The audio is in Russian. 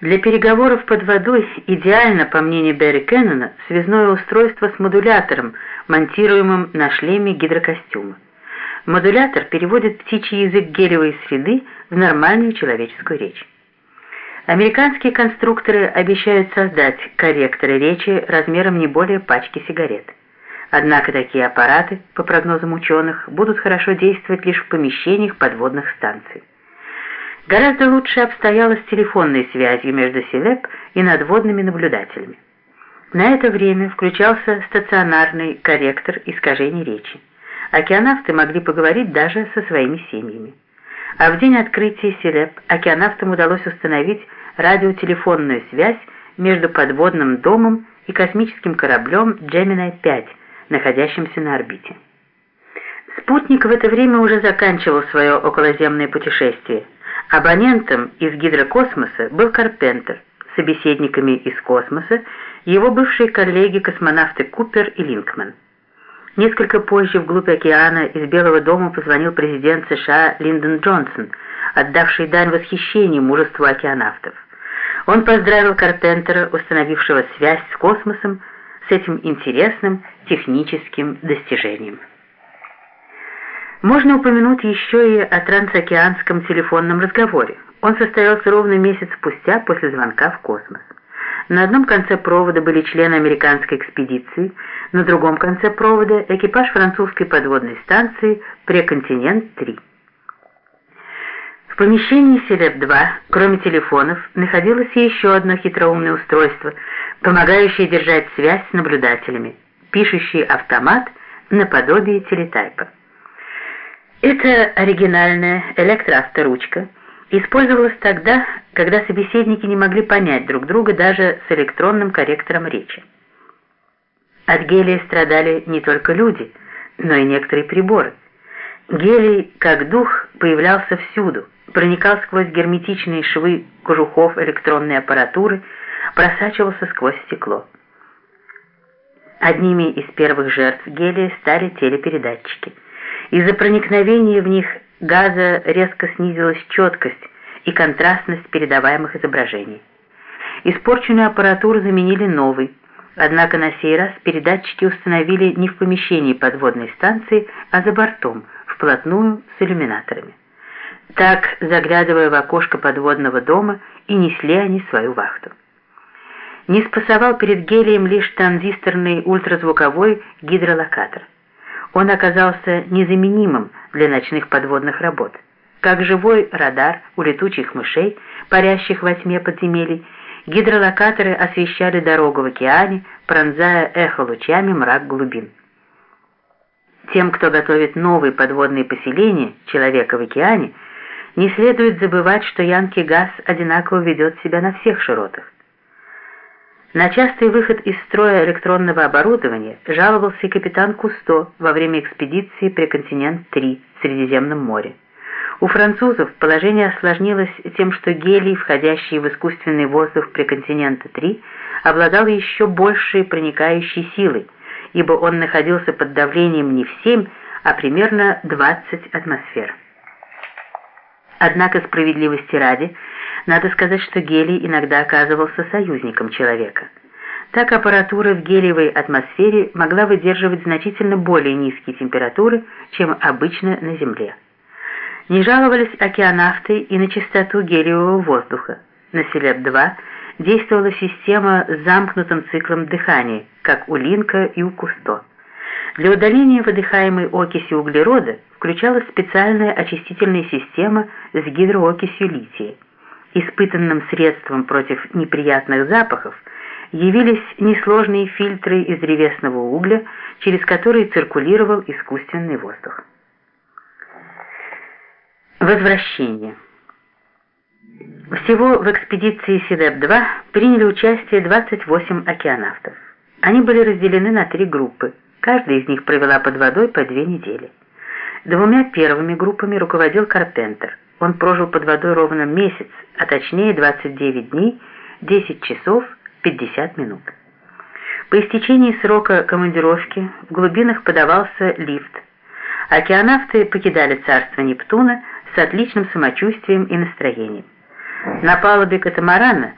Для переговоров под водой идеально, по мнению Берри Кеннона, связное устройство с модулятором, монтируемым на шлеме гидрокостюма. Модулятор переводит птичий язык гелевой среды в нормальную человеческую речь. Американские конструкторы обещают создать корректоры речи размером не более пачки сигарет. Однако такие аппараты, по прогнозам ученых, будут хорошо действовать лишь в помещениях подводных станций. Гораздо лучше обстояло с телефонной связью между СИЛЭП и надводными наблюдателями. На это время включался стационарный корректор искажений речи. Океанавты могли поговорить даже со своими семьями. А в день открытия СИЛЭП океанавтам удалось установить радиотелефонную связь между подводным домом и космическим кораблем Gemini-5, находящимся на орбите. Спутник в это время уже заканчивал свое околоземное путешествие – Абонентом из гидрокосмоса был Карпентер, собеседниками из космоса его бывшие коллеги-космонавты Купер и Линкман. Несколько позже вглубь океана из Белого дома позвонил президент США Линдон Джонсон, отдавший дань восхищению мужеству океанавтов. Он поздравил Карпентера, установившего связь с космосом, с этим интересным техническим достижением. Можно упомянуть еще и о трансокеанском телефонном разговоре. Он состоялся ровно месяц спустя после звонка в космос. На одном конце провода были члены американской экспедиции, на другом конце провода экипаж французской подводной станции «Преконтинент-3». В помещении Селеп-2, кроме телефонов, находилось еще одно хитроумное устройство, помогающее держать связь с наблюдателями, пишущий автомат наподобие телетайпа. Эта оригинальная электроавторучка использовалась тогда, когда собеседники не могли понять друг друга даже с электронным корректором речи. От гелия страдали не только люди, но и некоторые приборы. Гелий, как дух, появлялся всюду, проникал сквозь герметичные швы кожухов электронной аппаратуры, просачивался сквозь стекло. Одними из первых жертв гелия стали телепередатчики – из-за проникновения в них газа резко снизилась четкость и контрастность передаваемых изображений. Испорченную аппаратуру заменили новой, однако на сей раз передатчики установили не в помещении подводной станции, а за бортом, вплотную с иллюминаторами. Так, заглядывая в окошко подводного дома, и несли они свою вахту. Не спасовал перед гелием лишь транзисторный ультразвуковой гидролокатор – он оказался незаменимым для ночных подводных работ. Как живой радар у летучих мышей, парящих во тьме подземелий, гидролокаторы освещали дорогу в океане, пронзая эхо-лучами мрак глубин. Тем, кто готовит новые подводные поселения человека в океане, не следует забывать, что Янки Газ одинаково ведет себя на всех широтах. На частый выход из строя электронного оборудования жаловался и капитан Кусто во время экспедиции «Преконтинент-3» в Средиземном море. У французов положение осложнилось тем, что гелий, входящий в искусственный воздух Преконтинента-3, обладал еще большей проникающей силой, ибо он находился под давлением не в 7, а примерно 20 атмосфер. Однако справедливости ради, надо сказать, что гелий иногда оказывался союзником человека. Так аппаратура в гелиевой атмосфере могла выдерживать значительно более низкие температуры, чем обычно на Земле. Не жаловались океанавты и на чистоту гелиевого воздуха. На Селеп-2 действовала система с замкнутым циклом дыхания, как у Линка и у Кусто. Для удаления выдыхаемой окиси углерода включалась специальная очистительная система с гидроокисью лития. Испытанным средством против неприятных запахов явились несложные фильтры из древесного угля, через которые циркулировал искусственный воздух. Возвращение. Всего в экспедиции СИДЭП-2 приняли участие 28 океанавтов. Они были разделены на три группы. Каждая из них провела под водой по две недели. Двумя первыми группами руководил Карпентер. Он прожил под водой ровно месяц, а точнее 29 дней, 10 часов, 50 минут. По истечении срока командировки в глубинах подавался лифт. Океанавты покидали царство Нептуна с отличным самочувствием и настроением. На палубе катамарана